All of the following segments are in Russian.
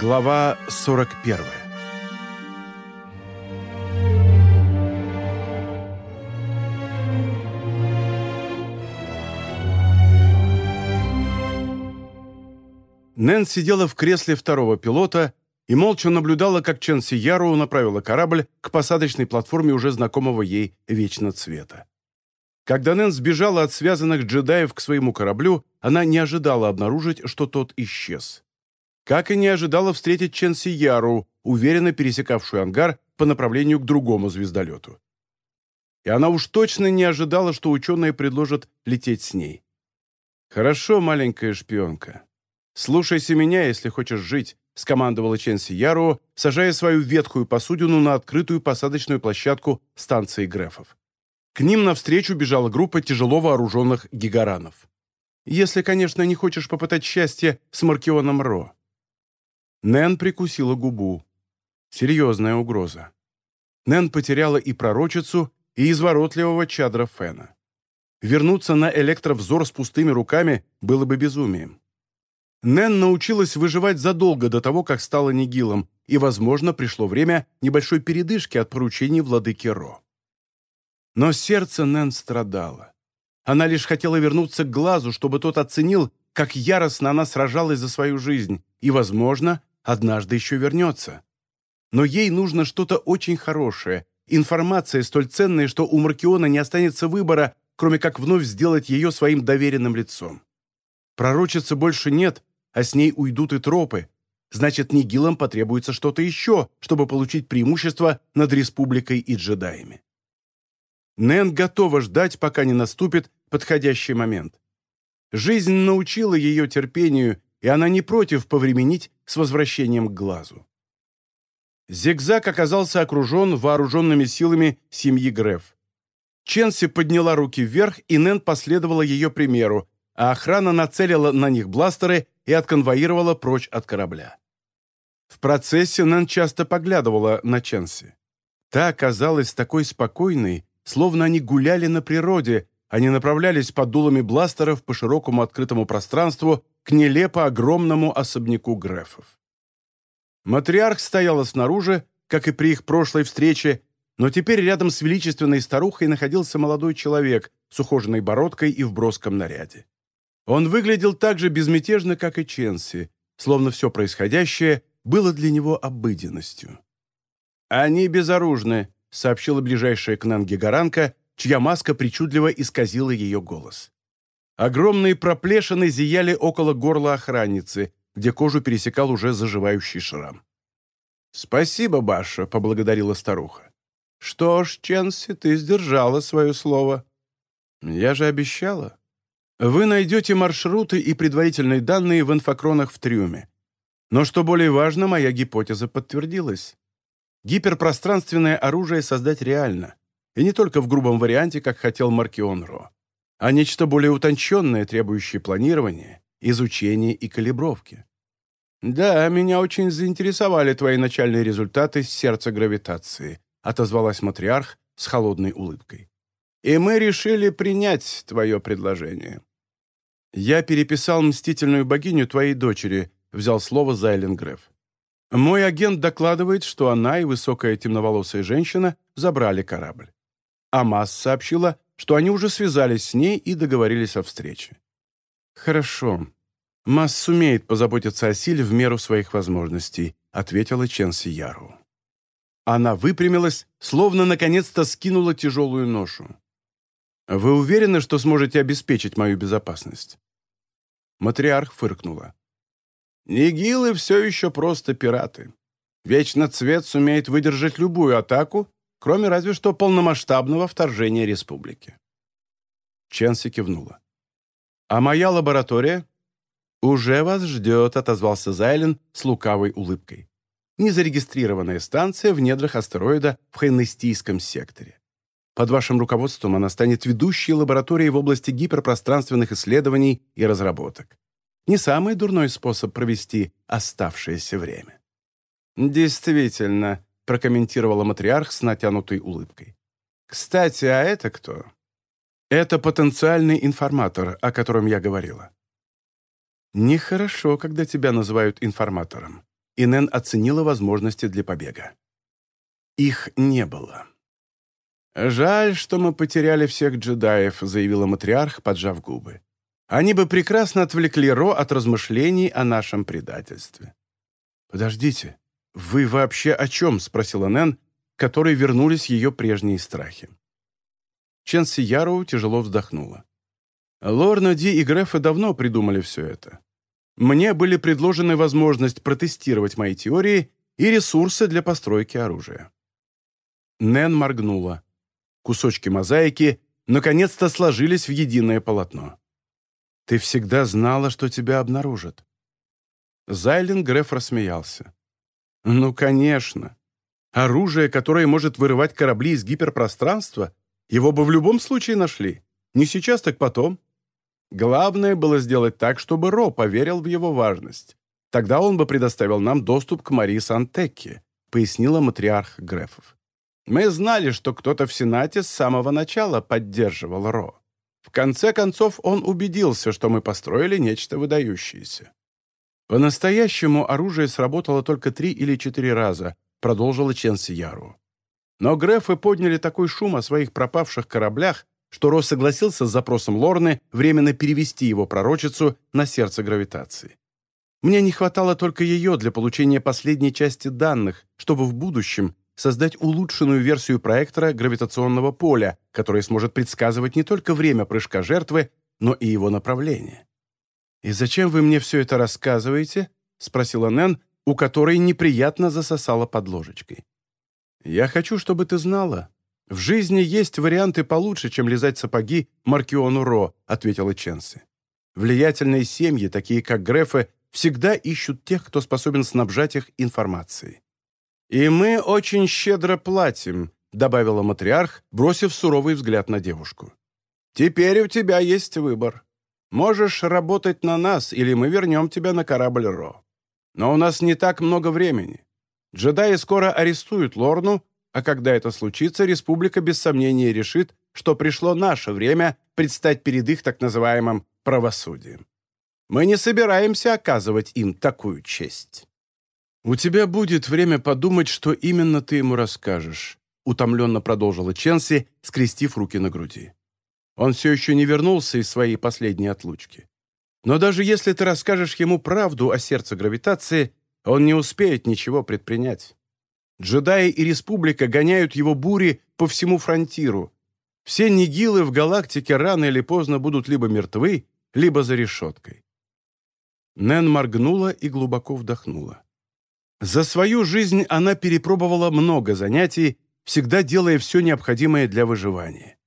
Глава 41 Нэн сидела в кресле второго пилота и молча наблюдала, как Чен Сияру направила корабль к посадочной платформе уже знакомого ей Вечно Цвета. Когда Нэн сбежала от связанных джедаев к своему кораблю, она не ожидала обнаружить, что тот исчез. Как и не ожидала встретить Чен Сияру, уверенно пересекавшую ангар по направлению к другому звездолету. И она уж точно не ожидала, что ученые предложат лететь с ней. «Хорошо, маленькая шпионка. Слушайся меня, если хочешь жить», — скомандовала Чен Сияру, сажая свою ветхую посудину на открытую посадочную площадку станции Грефов. К ним навстречу бежала группа тяжело вооруженных гигаранов. «Если, конечно, не хочешь попытать счастье с Маркионом Ро». Нэн прикусила губу. Серьезная угроза. Нэн потеряла и пророчицу, и изворотливого чадра Фена. Вернуться на электровзор с пустыми руками было бы безумием. Нэн научилась выживать задолго до того, как стала Нигилом, и, возможно, пришло время небольшой передышки от поручений владыки Ро. Но сердце Нэн страдало. Она лишь хотела вернуться к глазу, чтобы тот оценил, как яростно она сражалась за свою жизнь, и, возможно, однажды еще вернется. Но ей нужно что-то очень хорошее, информация столь ценная, что у Маркиона не останется выбора, кроме как вновь сделать ее своим доверенным лицом. Пророчицы больше нет, а с ней уйдут и тропы. Значит, Нигилам потребуется что-то еще, чтобы получить преимущество над республикой и джедаями. Нэн готова ждать, пока не наступит подходящий момент. Жизнь научила ее терпению и она не против повременить с возвращением к глазу. Зигзаг оказался окружен вооруженными силами семьи Греф. Ченси подняла руки вверх, и Нэн последовала ее примеру, а охрана нацелила на них бластеры и отконвоировала прочь от корабля. В процессе Нэн часто поглядывала на Ченси. Та оказалась такой спокойной, словно они гуляли на природе, они направлялись под дулами бластеров по широкому открытому пространству к нелепо огромному особняку Грефов. Матриарх стояла снаружи, как и при их прошлой встрече, но теперь рядом с величественной старухой находился молодой человек с ухоженной бородкой и в броском наряде. Он выглядел так же безмятежно, как и Ченси, словно все происходящее было для него обыденностью. «Они безоружны», — сообщила ближайшая к Нанге Гаранка, чья маска причудливо исказила ее голос. Огромные проплешины зияли около горла охранницы, где кожу пересекал уже заживающий шрам. «Спасибо, Баша», — поблагодарила старуха. «Что ж, Ченси, ты сдержала свое слово». «Я же обещала. Вы найдете маршруты и предварительные данные в инфокронах в трюме. Но что более важно, моя гипотеза подтвердилась. Гиперпространственное оружие создать реально, и не только в грубом варианте, как хотел Маркион Ро а нечто более утонченное, требующее планирования, изучения и калибровки. «Да, меня очень заинтересовали твои начальные результаты с сердца гравитации», отозвалась матриарх с холодной улыбкой. «И мы решили принять твое предложение». «Я переписал мстительную богиню твоей дочери», взял слово Зайлен Греф. «Мой агент докладывает, что она и высокая темноволосая женщина забрали корабль. Амаз сообщила, что они уже связались с ней и договорились о встрече. «Хорошо. Масс сумеет позаботиться о силе в меру своих возможностей», ответила Чен Сияру. Она выпрямилась, словно наконец-то скинула тяжелую ношу. «Вы уверены, что сможете обеспечить мою безопасность?» Матриарх фыркнула. «Нигилы все еще просто пираты. Вечно цвет сумеет выдержать любую атаку кроме разве что полномасштабного вторжения республики. Ченси кивнула. «А моя лаборатория?» «Уже вас ждет», — отозвался Зайлен с лукавой улыбкой. «Незарегистрированная станция в недрах астероида в Хайнестийском секторе. Под вашим руководством она станет ведущей лабораторией в области гиперпространственных исследований и разработок. Не самый дурной способ провести оставшееся время». «Действительно», прокомментировала матриарх с натянутой улыбкой. «Кстати, а это кто?» «Это потенциальный информатор, о котором я говорила». «Нехорошо, когда тебя называют информатором. и Нэн оценила возможности для побега. Их не было. «Жаль, что мы потеряли всех джедаев», — заявила матриарх, поджав губы. «Они бы прекрасно отвлекли Ро от размышлений о нашем предательстве». «Подождите, вы вообще о чем?» — спросила Нэн, которой вернулись ее прежние страхи. Чен Сияроу тяжело вздохнула. Лорна Ди и Грефа давно придумали все это. Мне были предложены возможность протестировать мои теории и ресурсы для постройки оружия. Нэн моргнула. Кусочки мозаики наконец-то сложились в единое полотно. «Ты всегда знала, что тебя обнаружат». Зайлен Греф рассмеялся. «Ну, конечно. Оружие, которое может вырывать корабли из гиперпространства, его бы в любом случае нашли. Не сейчас, так потом. Главное было сделать так, чтобы Ро поверил в его важность. Тогда он бы предоставил нам доступ к Марии Сантекке, пояснила матриарх Грефов. Мы знали, что кто-то в Сенате с самого начала поддерживал Ро. В конце концов, он убедился, что мы построили нечто выдающееся. По-настоящему оружие сработало только три или четыре раза, продолжила Чен Сияру. Но Грефы подняли такой шум о своих пропавших кораблях, что Росс согласился с запросом Лорны временно перевести его пророчицу на сердце гравитации. Мне не хватало только ее для получения последней части данных, чтобы в будущем создать улучшенную версию проектора гравитационного поля, которая сможет предсказывать не только время прыжка жертвы, но и его направление. «И зачем вы мне все это рассказываете?» — спросила Нэн, у которой неприятно засосала под ложечкой. «Я хочу, чтобы ты знала, «В жизни есть варианты получше, чем лизать сапоги Маркиону Ро», ответила Ченси. «Влиятельные семьи, такие как Грефы, всегда ищут тех, кто способен снабжать их информацией». «И мы очень щедро платим», добавила матриарх, бросив суровый взгляд на девушку. «Теперь у тебя есть выбор. Можешь работать на нас, или мы вернем тебя на корабль Ро. Но у нас не так много времени. Джедаи скоро арестуют Лорну, а когда это случится, республика без сомнения решит, что пришло наше время предстать перед их так называемым правосудием. Мы не собираемся оказывать им такую честь. «У тебя будет время подумать, что именно ты ему расскажешь», утомленно продолжила Ченси, скрестив руки на груди. Он все еще не вернулся из своей последней отлучки. Но даже если ты расскажешь ему правду о сердце гравитации, он не успеет ничего предпринять. Джедаи и Республика гоняют его бури по всему фронтиру. Все нигилы в галактике рано или поздно будут либо мертвы, либо за решеткой. Нэн моргнула и глубоко вдохнула. За свою жизнь она перепробовала много занятий, всегда делая все необходимое для выживания.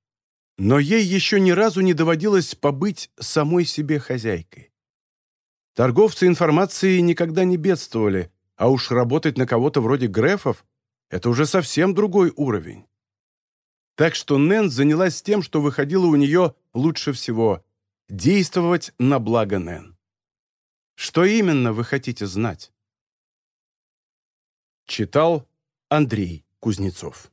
Но ей еще ни разу не доводилось побыть самой себе хозяйкой. Торговцы информацией никогда не бедствовали, а уж работать на кого-то вроде Грефов – это уже совсем другой уровень. Так что Нэн занялась тем, что выходило у нее лучше всего – действовать на благо Нэн. Что именно вы хотите знать? Читал Андрей Кузнецов